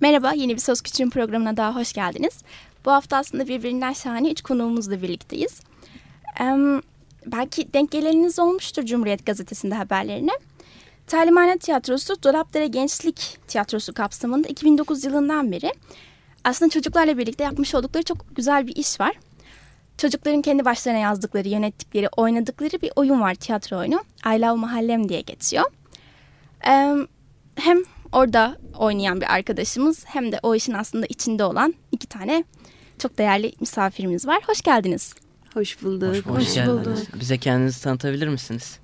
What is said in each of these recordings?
Merhaba, yeni bir Söz Küçüğün programına daha hoş geldiniz. Bu hafta aslında birbirinden şahane üç konuğumuzla birlikteyiz. Ee, belki denk geleniniz olmuştur Cumhuriyet Gazetesi'nde haberlerine. Talimhane Tiyatrosu Dolapdere Gençlik Tiyatrosu kapsamında 2009 yılından beri aslında çocuklarla birlikte yapmış oldukları çok güzel bir iş var. Çocukların kendi başlarına yazdıkları, yönettikleri, oynadıkları bir oyun var tiyatro oyunu. I Love Mahallem diye geçiyor. Ee, hem orada oynayan bir arkadaşımız hem de o işin aslında içinde olan iki tane çok değerli misafirimiz var. Hoş geldiniz. Hoş bulduk. Hoş, hoş, hoş bulduk. Bize kendinizi tanıtabilir misiniz?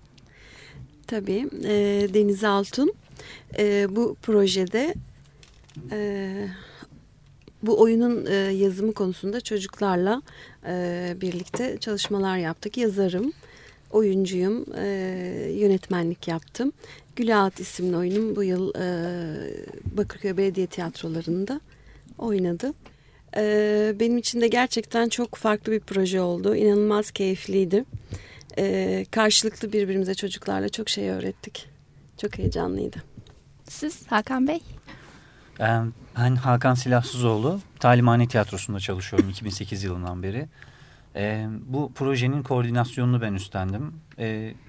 Tabii. E, Deniz Altun. E, bu projede e, bu oyunun e, yazımı konusunda çocuklarla e, birlikte çalışmalar yaptık. Yazarım, oyuncuyum, e, yönetmenlik yaptım. Gülağat isimli oyunum bu yıl e, Bakırköy Belediye Tiyatroları'nda oynadı. E, benim için de gerçekten çok farklı bir proje oldu. İnanılmaz keyifliydi. E, karşılıklı birbirimize çocuklarla çok şey öğrettik. Çok heyecanlıydı. Siz Hakan Bey? Ben Hakan Silahsızoğlu. Talimhane Tiyatrosu'nda çalışıyorum 2008 yılından beri. Bu projenin koordinasyonunu ben üstlendim.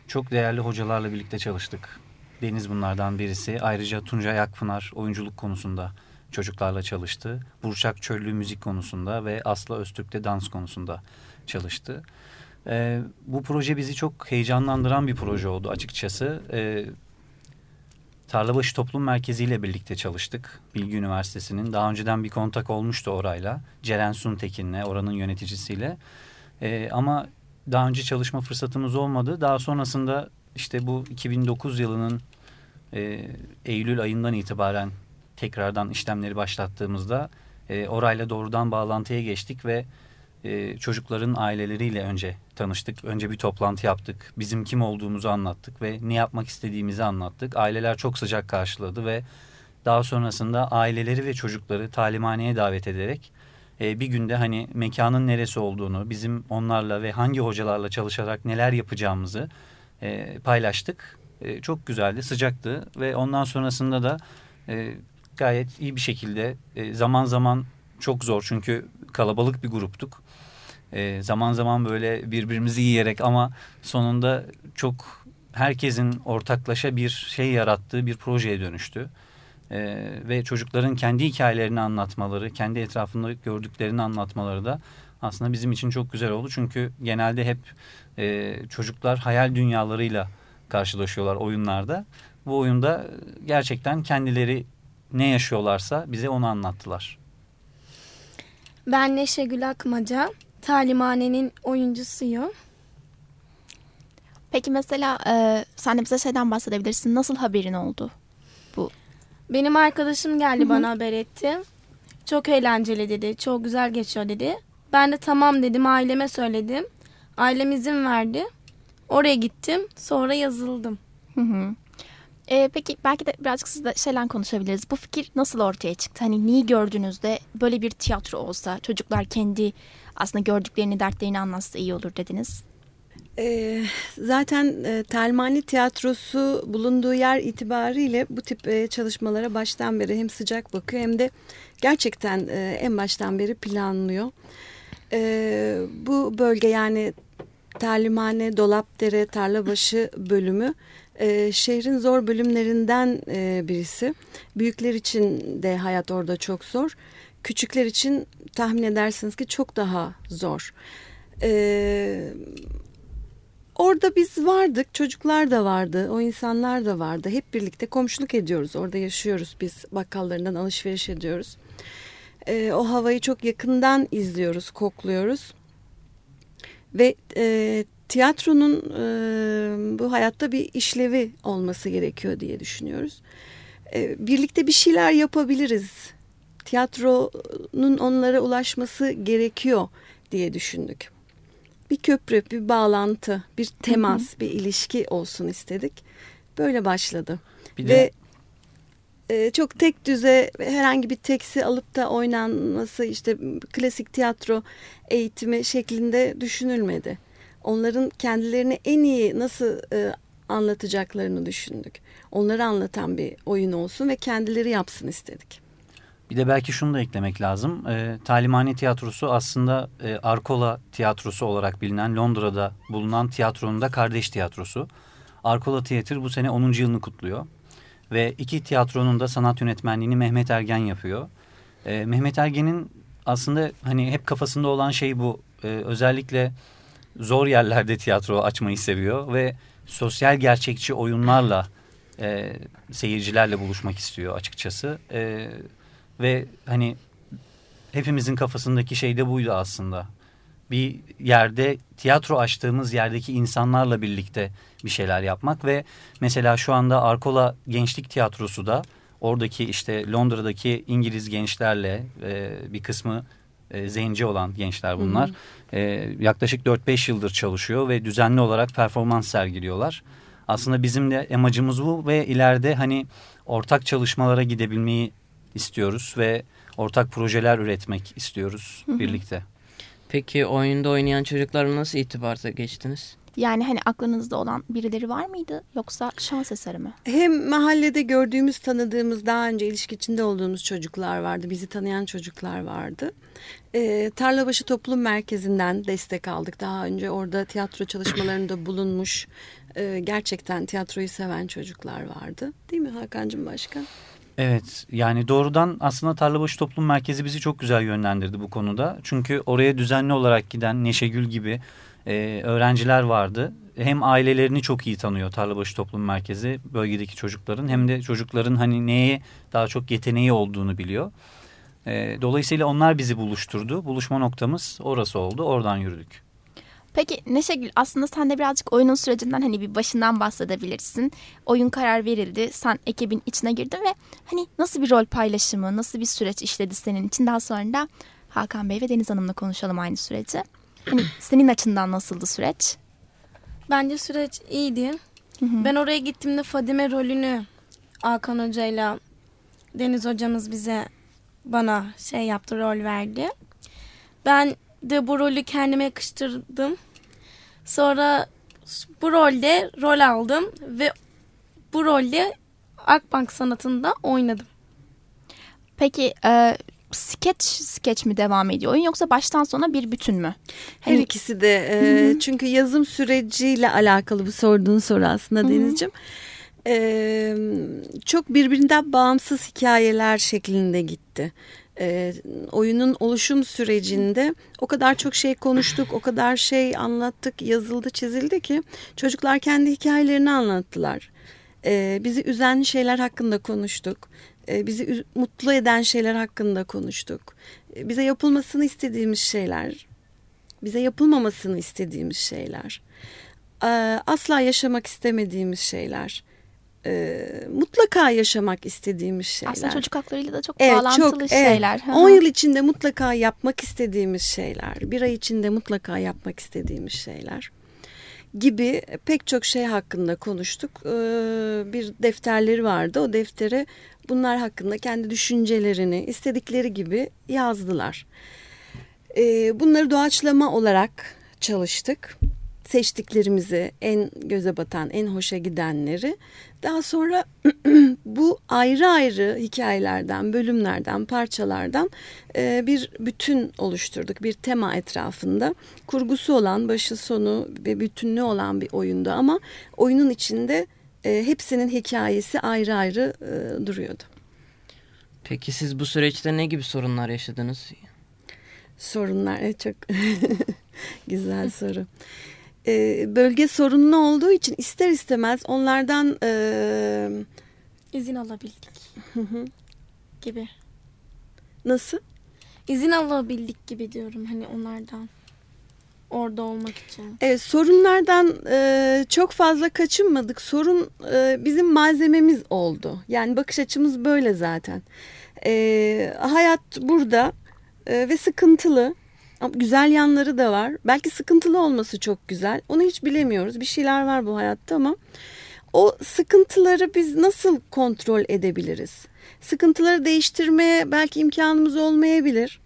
Çok değerli hocalarla birlikte çalıştık. Deniz bunlardan birisi. Ayrıca Tuncay Akpınar oyunculuk konusunda çocuklarla çalıştı. Burçak Çöllü müzik konusunda ve Aslı Öztürk de dans konusunda çalıştı. E, bu proje bizi çok heyecanlandıran bir proje oldu açıkçası. E, Tarlabaşı Toplum Merkezi ile birlikte çalıştık. Bilgi Üniversitesi'nin. Daha önceden bir kontak olmuştu orayla. Ceren Suntekin'le, oranın yöneticisiyle. E, ama daha önce çalışma fırsatımız olmadı. Daha sonrasında işte bu 2009 yılının e, Eylül ayından itibaren tekrardan işlemleri başlattığımızda e, orayla doğrudan bağlantıya geçtik ve e, çocukların aileleriyle önce tanıştık. Önce bir toplantı yaptık. Bizim kim olduğumuzu anlattık ve ne yapmak istediğimizi anlattık. Aileler çok sıcak karşıladı ve daha sonrasında aileleri ve çocukları talimhaneye davet ederek e, bir günde hani mekanın neresi olduğunu, bizim onlarla ve hangi hocalarla çalışarak neler yapacağımızı e, paylaştık. E, çok güzeldi, sıcaktı ve ondan sonrasında da e, gayet iyi bir şekilde e, zaman zaman çok zor çünkü kalabalık bir gruptuk. E, zaman zaman böyle birbirimizi yiyerek ama sonunda çok herkesin ortaklaşa bir şey yarattığı bir projeye dönüştü. E, ve çocukların kendi hikayelerini anlatmaları, kendi etrafında gördüklerini anlatmaları da aslında bizim için çok güzel oldu. Çünkü genelde hep e, çocuklar hayal dünyalarıyla karşılaşıyorlar oyunlarda. Bu oyunda gerçekten kendileri ne yaşıyorlarsa bize onu anlattılar. Ben Neşe Gül Akmaca, talimhanenin oyuncusuyum. Peki mesela e, sen de bize şeyden bahsedebilirsin. Nasıl haberin oldu? Benim arkadaşım geldi bana haber etti. Çok eğlenceli dedi, çok güzel geçiyor dedi. Ben de tamam dedim, aileme söyledim. Ailem izin verdi. Oraya gittim, sonra yazıldım. Hı hı. Ee, peki belki de birazcık sizle şeyden konuşabiliriz. Bu fikir nasıl ortaya çıktı? Hani neyi gördüğünüzde böyle bir tiyatro olsa çocuklar kendi aslında gördüklerini, dertlerini anlatsa iyi olur dediniz. E, zaten e, Telmani Tiyatrosu bulunduğu yer itibariyle bu tip e, çalışmalara baştan beri hem sıcak bakıyor hem de gerçekten e, en baştan beri planlıyor. E, bu bölge yani Terlimhane, Dolapdere, Tarlabaşı bölümü e, şehrin zor bölümlerinden e, birisi. Büyükler için de hayat orada çok zor. Küçükler için tahmin edersiniz ki çok daha zor. E, orada biz vardık, çocuklar da vardı, o insanlar da vardı. Hep birlikte komşuluk ediyoruz, orada yaşıyoruz biz. Bakkallarından alışveriş ediyoruz. E, o havayı çok yakından izliyoruz, kokluyoruz. Ve e, tiyatronun e, bu hayatta bir işlevi olması gerekiyor diye düşünüyoruz. E, birlikte bir şeyler yapabiliriz. Tiyatronun onlara ulaşması gerekiyor diye düşündük. Bir köprü, bir bağlantı, bir temas, bir ilişki olsun istedik. Böyle başladı. Bir Ve e, çok tek düze herhangi bir teksi alıp da oynanması işte klasik tiyatro eğitimi şeklinde düşünülmedi onların kendilerini en iyi nasıl e, anlatacaklarını düşündük. Onları anlatan bir oyun olsun ve kendileri yapsın istedik. Bir de belki şunu da eklemek lazım. E, Talimhane Tiyatrosu aslında e, Arkola Tiyatrosu olarak bilinen Londra'da bulunan tiyatronun da kardeş tiyatrosu. Arkola Tiyatro bu sene 10. yılını kutluyor. Ve iki tiyatronun da sanat yönetmenliğini Mehmet Ergen yapıyor. E, Mehmet Ergen'in aslında hani hep kafasında olan şey bu. E, özellikle zor yerlerde tiyatro açmayı seviyor ve sosyal gerçekçi oyunlarla e, seyircilerle buluşmak istiyor açıkçası. E, ve hani hepimizin kafasındaki şey de buydu aslında. Bir yerde tiyatro açtığımız yerdeki insanlarla birlikte bir şeyler yapmak ve mesela şu anda Arkola Gençlik Tiyatrosu da oradaki işte Londra'daki İngiliz gençlerle e, bir kısmı e, zenci olan gençler bunlar. Hı hı. E, yaklaşık 4-5 yıldır çalışıyor ve düzenli olarak performans sergiliyorlar. Aslında bizim de amacımız bu ve ileride hani ortak çalışmalara gidebilmeyi istiyoruz ve ortak projeler üretmek istiyoruz hı hı. birlikte. Peki oyunda oynayan çocuklarla nasıl itibata geçtiniz? Yani hani aklınızda olan birileri var mıydı yoksa şans eseri mi? Hem mahallede gördüğümüz, tanıdığımız, daha önce ilişki içinde olduğumuz çocuklar vardı. Bizi tanıyan çocuklar vardı. E, Tarlabaşı Toplum Merkezi'nden destek aldık. Daha önce orada tiyatro çalışmalarında bulunmuş e, gerçekten tiyatroyu seven çocuklar vardı. Değil mi Hakan'cığım Başkan? Evet yani doğrudan aslında Tarlabaşı Toplum Merkezi bizi çok güzel yönlendirdi bu konuda. Çünkü oraya düzenli olarak giden Neşegül gibi e, öğrenciler vardı. Hem ailelerini çok iyi tanıyor Tarlabaşı Toplum Merkezi bölgedeki çocukların hem de çocukların hani neye daha çok yeteneği olduğunu biliyor. E, dolayısıyla onlar bizi buluşturdu. Buluşma noktamız orası oldu. Oradan yürüdük. Peki Neşegül aslında sen de birazcık oyunun sürecinden hani bir başından bahsedebilirsin. Oyun karar verildi. Sen ekibin içine girdin ve hani nasıl bir rol paylaşımı, nasıl bir süreç işledi senin için? Daha sonra da Hakan Bey ve Deniz Hanım'la konuşalım aynı süreci. Hani senin açından nasıldı süreç? Bence süreç iyiydi. Hı hı. Ben oraya gittiğimde Fadime rolünü Hakan Hoca'yla Deniz hocamız bize bana şey yaptı rol verdi. Ben de bu rolü kendime yakıştırdım. Sonra bu rolde rol aldım ve bu rolde Akbank sanatında oynadım. Peki e, skeç skeç mi devam ediyor oyun yoksa baştan sona bir bütün mü? Her hani... ikisi de e, çünkü yazım süreciyle alakalı bu sorduğun soru aslında Denizciğim. E, çok birbirinden bağımsız hikayeler şeklinde gitti e, oyunun oluşum sürecinde o kadar çok şey konuştuk, o kadar şey anlattık, yazıldı, çizildi ki çocuklar kendi hikayelerini anlattılar. E, bizi üzen şeyler hakkında konuştuk. E, bizi mutlu eden şeyler hakkında konuştuk. E, bize yapılmasını istediğimiz şeyler, bize yapılmamasını istediğimiz şeyler, e, asla yaşamak istemediğimiz şeyler e, mutlaka yaşamak istediğimiz şeyler. Aslında çocuk haklarıyla da çok evet, bağlantılı çok, şeyler. Evet, 10 yıl içinde mutlaka yapmak istediğimiz şeyler. Bir ay içinde mutlaka yapmak istediğimiz şeyler gibi pek çok şey hakkında konuştuk. Ee, bir defterleri vardı. O deftere bunlar hakkında kendi düşüncelerini istedikleri gibi yazdılar. Ee, bunları doğaçlama olarak çalıştık seçtiklerimizi en göze batan, en hoşa gidenleri daha sonra bu ayrı ayrı hikayelerden, bölümlerden, parçalardan e, bir bütün oluşturduk. Bir tema etrafında kurgusu olan, başı sonu ve bütünlüğü olan bir oyunda ama oyunun içinde e, hepsinin hikayesi ayrı ayrı e, duruyordu. Peki siz bu süreçte ne gibi sorunlar yaşadınız? Sorunlar çok güzel soru e, bölge sorunlu olduğu için ister istemez onlardan e, izin alabildik gibi. Nasıl? İzin alabildik gibi diyorum hani onlardan orada olmak için. Evet, sorunlardan e, çok fazla kaçınmadık. Sorun e, bizim malzememiz oldu. Yani bakış açımız böyle zaten. E, hayat burada e, ve sıkıntılı. Ama güzel yanları da var. Belki sıkıntılı olması çok güzel. Onu hiç bilemiyoruz. Bir şeyler var bu hayatta ama o sıkıntıları biz nasıl kontrol edebiliriz? Sıkıntıları değiştirmeye belki imkanımız olmayabilir.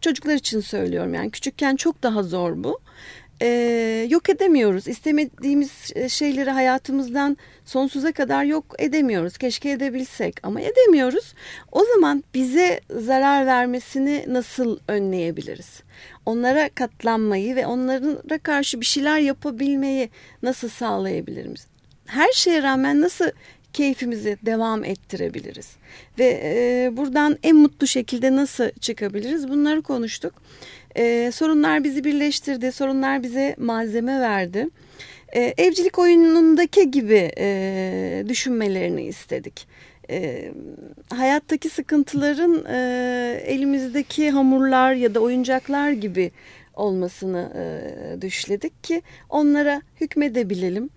Çocuklar için söylüyorum yani küçükken çok daha zor bu. e, yok edemiyoruz. İstemediğimiz e, şeyleri hayatımızdan sonsuza kadar yok edemiyoruz. Keşke edebilsek ama edemiyoruz. O zaman bize zarar vermesini nasıl önleyebiliriz? Onlara katlanmayı ve onlara karşı bir şeyler yapabilmeyi nasıl sağlayabiliriz? Her şeye rağmen nasıl keyfimizi devam ettirebiliriz? Ve e, buradan en mutlu şekilde nasıl çıkabiliriz? Bunları konuştuk. E, sorunlar bizi birleştirdi, sorunlar bize malzeme verdi. E, evcilik oyunundaki gibi e, düşünmelerini istedik. E, hayattaki sıkıntıların e, elimizdeki hamurlar ya da oyuncaklar gibi olmasını e, düşledik ki onlara hükmedebilelim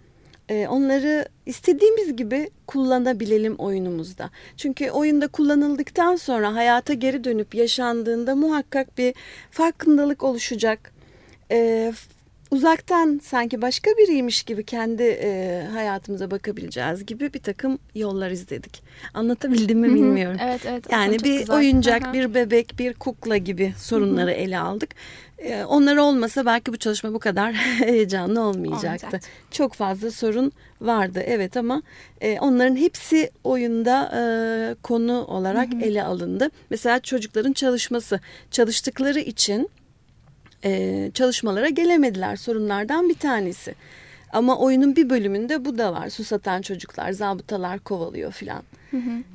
e, onları istediğimiz gibi kullanabilelim oyunumuzda. Çünkü oyunda kullanıldıktan sonra hayata geri dönüp yaşandığında muhakkak bir farkındalık oluşacak. E, uzaktan sanki başka biriymiş gibi kendi e, hayatımıza bakabileceğiz gibi bir takım yollar izledik. Anlatabildim mi bilmiyorum. evet evet. Yani bir güzel. oyuncak, bir bebek, bir kukla gibi sorunları ele aldık. Ee, onlar olmasa belki bu çalışma bu kadar heyecanlı olmayacaktı. Olmayacak. Çok fazla sorun vardı evet ama e, onların hepsi oyunda e, konu olarak ele alındı. Mesela çocukların çalışması çalıştıkları için e, çalışmalara gelemediler sorunlardan bir tanesi. Ama oyunun bir bölümünde bu da var. Susatan çocuklar, zabıtalar kovalıyor filan.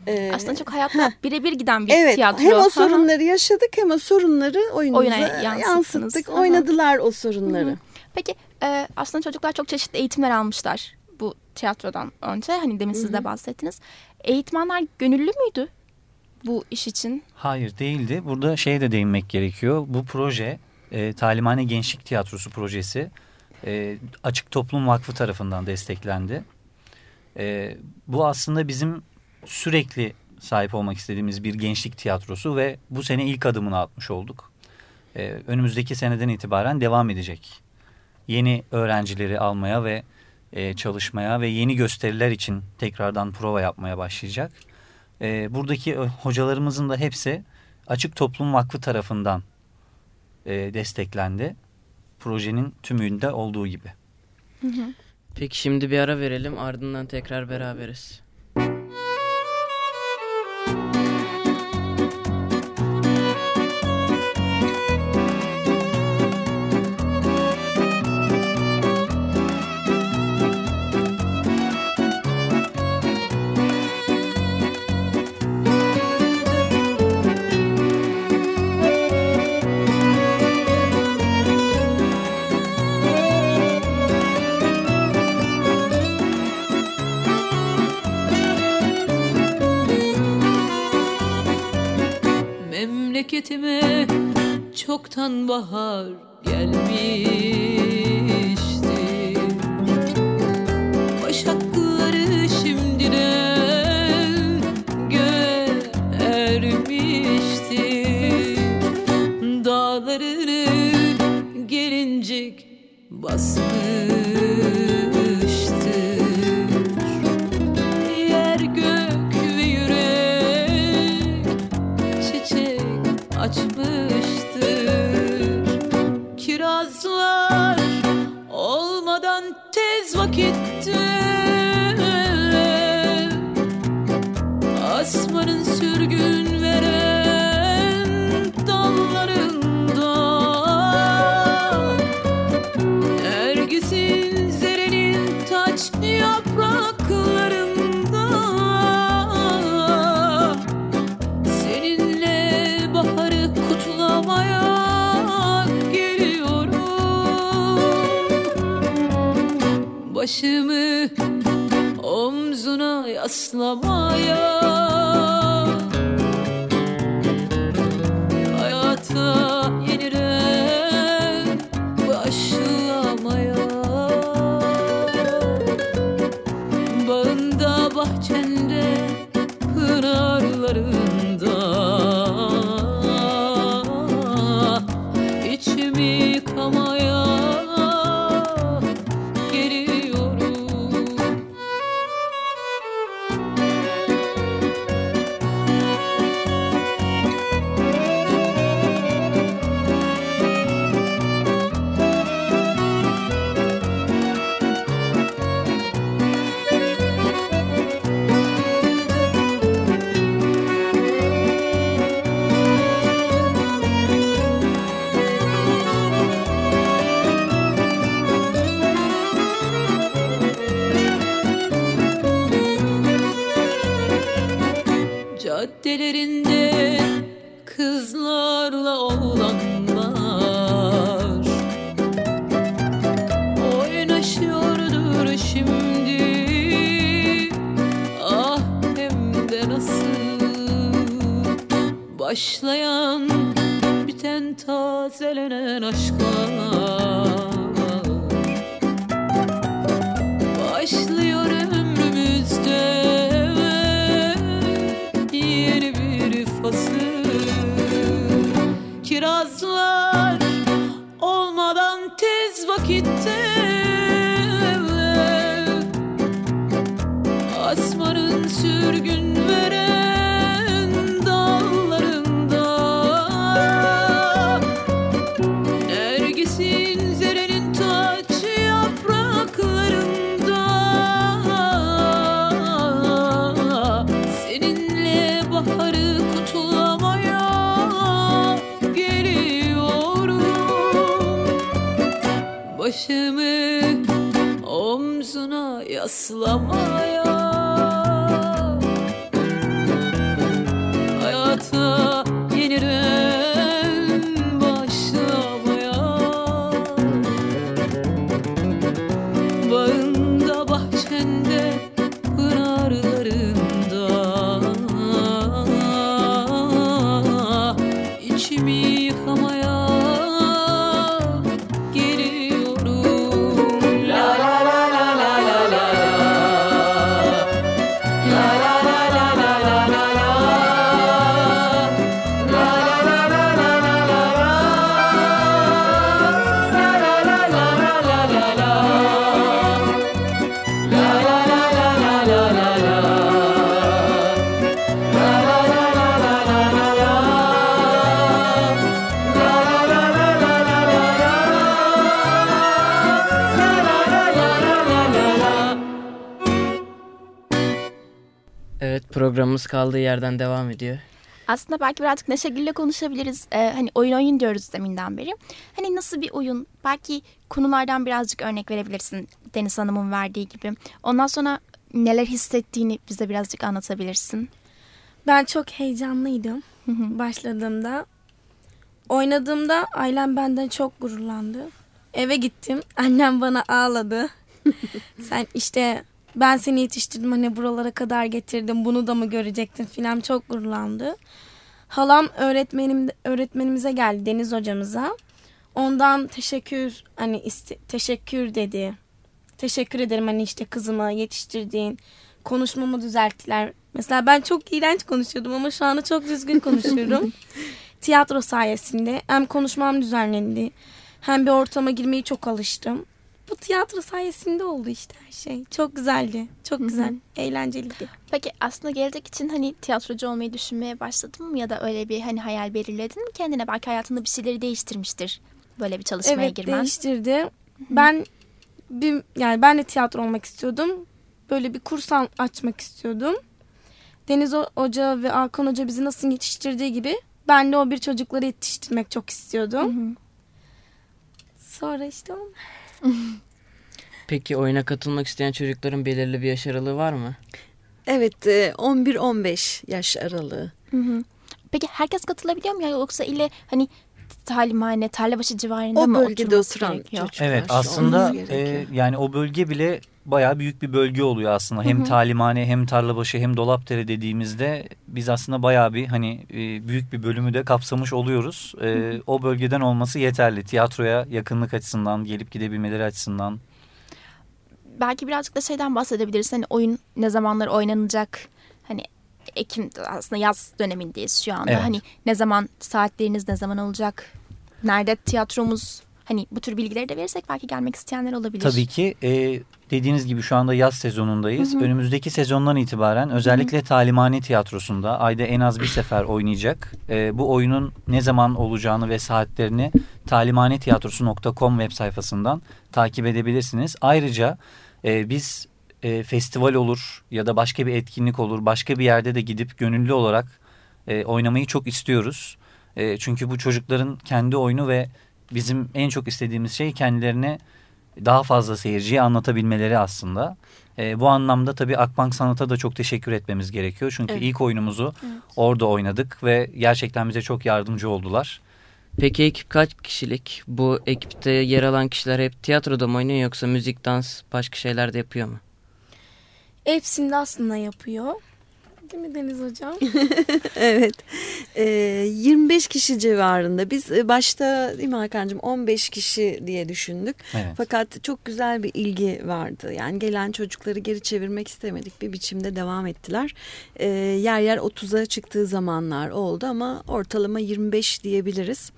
Ee, Aslında çok hayatla birebir giden bir evet, tiyatro. hem o sorunları yaşadık hem o sorunları oyunumuza Oyuna yansıttık. Hı. Oynadılar o sorunları. Hı hı. Peki e, aslında çocuklar çok çeşitli eğitimler almışlar bu tiyatrodan önce. Hani demin siz de bahsettiniz. Eğitmenler gönüllü müydü bu iş için? Hayır değildi. Burada şeye de değinmek gerekiyor. Bu proje e, Talimhane Gençlik Tiyatrosu projesi e, Açık Toplum Vakfı tarafından desteklendi. E, bu aslında bizim sürekli sahip olmak istediğimiz bir gençlik tiyatrosu ve bu sene ilk adımını atmış olduk. E, önümüzdeki seneden itibaren devam edecek. Yeni öğrencileri almaya ve e, çalışmaya ve yeni gösteriler için tekrardan prova yapmaya başlayacak. E, buradaki ö- hocalarımızın da hepsi Açık Toplum Vakfı tarafından e, desteklendi. Projenin tümünde olduğu gibi. Peki şimdi bir ara verelim ardından tekrar beraberiz. Memleketime çoktan bahar gelmişti Başakları göğe ermişti Dağlarını gelincik basmıştır Başımı omzuna yaslamaya caddelerinde kızlarla oğlanlar oynaşıyordur şimdi. Ah hem de nasıl. Başlayan biten tazelenen aşklar. Başlıyor Başımı omzuna yaslamaya Programımız kaldığı yerden devam ediyor. Aslında belki birazcık Neşegül'le konuşabiliriz. Ee, hani oyun oyun diyoruz deminden beri. Hani nasıl bir oyun? Belki konulardan birazcık örnek verebilirsin Deniz Hanım'ın verdiği gibi. Ondan sonra neler hissettiğini bize birazcık anlatabilirsin. Ben çok heyecanlıydım başladığımda. Oynadığımda ailem benden çok gururlandı. Eve gittim. Annem bana ağladı. Sen işte ben seni yetiştirdim hani buralara kadar getirdim. Bunu da mı görecektin filan çok gururlandı. Halam öğretmenim öğretmenimize geldi Deniz hocamıza. Ondan teşekkür hani iste- teşekkür dedi. Teşekkür ederim hani işte kızımı yetiştirdiğin. Konuşmamı düzelttiler. Mesela ben çok iğrenç konuşuyordum ama şu anda çok düzgün konuşuyorum. Tiyatro sayesinde hem konuşmam düzenlendi hem bir ortama girmeyi çok alıştım. Bu tiyatro sayesinde oldu işte her şey. Çok güzeldi. Çok güzel. Eğlenceliydi. Peki aslında gelecek için hani tiyatrocu olmayı düşünmeye başladın mı? Ya da öyle bir hani hayal belirledin mi kendine? Belki hayatında bir şeyleri değiştirmiştir. Böyle bir çalışmaya evet girmen. değiştirdi. Ben bir yani ben de tiyatro olmak istiyordum. Böyle bir kurs açmak istiyordum. Deniz Ho- Hoca ve Hakan Hoca bizi nasıl yetiştirdiği gibi ben de o bir çocukları yetiştirmek çok istiyordum. Sonra işte oldu. Peki oyuna katılmak isteyen çocukların belirli bir yaş aralığı var mı? Evet e, 11-15 yaş aralığı. Hı hı. Peki herkes katılabiliyor mu ya yoksa ile hani talimhane, tarlabaşı civarında O mı bölgede oturan gerekiyor? çocuklar. Evet aslında e, yani o bölge bile bayağı büyük bir bölge oluyor aslında. Hem talimhane hem tarlabaşı hem dolapdere dediğimizde biz aslında bayağı bir hani e, büyük bir bölümü de kapsamış oluyoruz. E, o bölgeden olması yeterli. Tiyatroya yakınlık açısından, gelip gidebilmeleri açısından. Belki birazcık da şeyden bahsedebiliriz. Hani oyun ne zamanlar oynanacak? Hani Ekim aslında yaz dönemindeyiz şu anda. Evet. Hani ne zaman saatleriniz ne zaman olacak? Nerede tiyatromuz? Hani bu tür bilgileri de verirsek belki gelmek isteyenler olabilir. Tabii ki e, dediğiniz gibi şu anda yaz sezonundayız. Önümüzdeki sezondan itibaren özellikle Talimhane Tiyatrosu'nda ayda en az bir sefer oynayacak. E, bu oyunun ne zaman olacağını ve saatlerini talimhanetiyatrosu.com web sayfasından takip edebilirsiniz. Ayrıca e, biz e, festival olur ya da başka bir etkinlik olur başka bir yerde de gidip gönüllü olarak e, oynamayı çok istiyoruz. E, çünkü bu çocukların kendi oyunu ve bizim en çok istediğimiz şey kendilerine daha fazla seyirciye anlatabilmeleri aslında. E, bu anlamda tabii Akbank Sanat'a da çok teşekkür etmemiz gerekiyor. Çünkü Evet. ilk oyunumuzu orada oynadık ve gerçekten bize çok yardımcı oldular. Peki ekip kaç kişilik? Bu ekipte yer alan kişiler hep tiyatroda mı oynuyor yoksa müzik, dans, başka şeyler de yapıyor mu? Hepsini de aslında yapıyor. Değil mi Deniz Hocam? Evet. Ee, 25 kişi civarında. Biz e, başta değil mi Hakan'cığım 15 kişi diye düşündük. Evet. Fakat çok güzel bir ilgi vardı. Yani gelen çocukları geri çevirmek istemedik. Bir biçimde devam ettiler. Ee, yer yer 30'a çıktığı zamanlar oldu ama ortalama 25 diyebiliriz.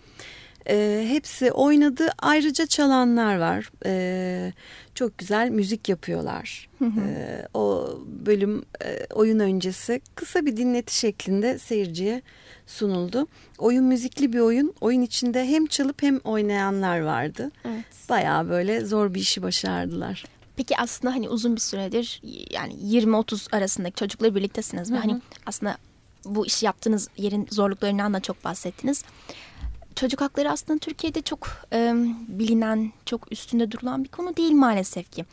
Ee, hepsi oynadı. Ayrıca çalanlar var. Ee, çok güzel müzik yapıyorlar. Ee, o bölüm e, oyun öncesi kısa bir dinleti şeklinde seyirciye sunuldu. Oyun müzikli bir oyun. Oyun içinde hem çalıp hem oynayanlar vardı. Evet. Bayağı böyle zor bir işi başardılar. Peki aslında hani uzun bir süredir yani 20-30 arasındaki çocukla birliktesiniz ve hani aslında bu işi yaptığınız yerin zorluklarından da çok bahsettiniz. Çocuk hakları aslında Türkiye'de çok e, bilinen, çok üstünde durulan bir konu değil maalesef ki.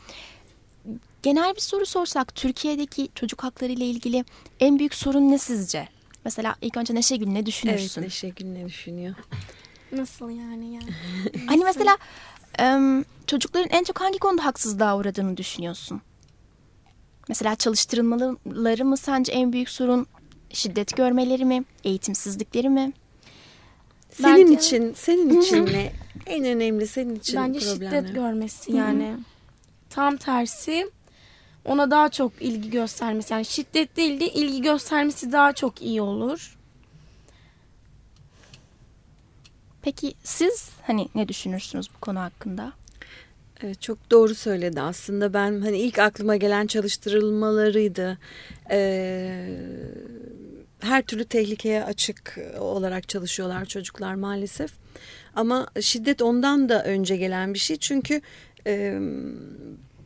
Genel bir soru sorsak Türkiye'deki çocuk hakları ile ilgili en büyük sorun ne sizce? Mesela ilk önce Neşe Gül ne Evet düşünürsün? Neşe Gül ne düşünüyor? Nasıl yani yani? Hani mesela em, çocukların en çok hangi konuda haksızlığa uğradığını düşünüyorsun? Mesela çalıştırılmaları mı sence en büyük sorun? Şiddet görmeleri mi? Eğitimsizlikleri mi? Senin Bence- için, senin için ne? En önemli senin için Bence şiddet görmesi yani. Tam tersi ona daha çok ilgi göstermesi. Yani şiddet değil de ilgi göstermesi daha çok iyi olur. Peki siz hani ne düşünürsünüz bu konu hakkında? Evet, çok doğru söyledi aslında ben hani ilk aklıma gelen çalıştırılmalarıydı. Ee, her türlü tehlikeye açık olarak çalışıyorlar çocuklar maalesef. Ama şiddet ondan da önce gelen bir şey çünkü e,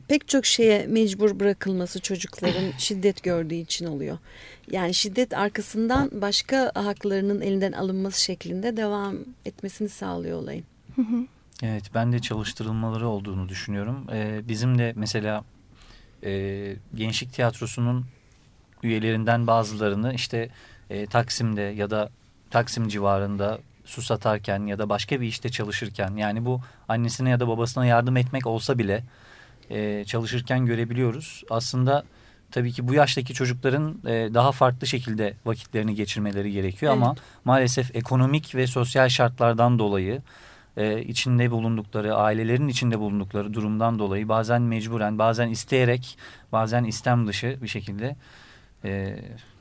pek çok şeye mecbur bırakılması çocukların şiddet gördüğü için oluyor. Yani şiddet arkasından başka haklarının elinden alınması şeklinde devam etmesini sağlıyor olayın. Evet ben de çalıştırılmaları olduğunu düşünüyorum. Ee, bizim de mesela e, Gençlik Tiyatrosu'nun üyelerinden bazılarını işte e, Taksim'de ya da Taksim civarında su satarken ya da başka bir işte çalışırken yani bu annesine ya da babasına yardım etmek olsa bile e, çalışırken görebiliyoruz. Aslında tabii ki bu yaştaki çocukların e, daha farklı şekilde vakitlerini geçirmeleri gerekiyor ama maalesef ekonomik ve sosyal şartlardan dolayı e, içinde bulundukları, ailelerin içinde bulundukları durumdan dolayı bazen mecburen, bazen isteyerek, bazen istem dışı bir şekilde e,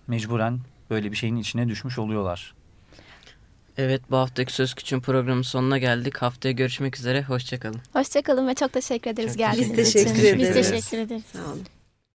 mecburen böyle bir şeyin içine düşmüş oluyorlar. Evet bu haftaki Söz Küçüğün programının sonuna geldik. Haftaya görüşmek üzere. Hoşçakalın. Hoşçakalın ve çok teşekkür ederiz Çok geldiğiniz Biz teşekkür için. ederiz. Biz teşekkür ederiz. Sağ olun.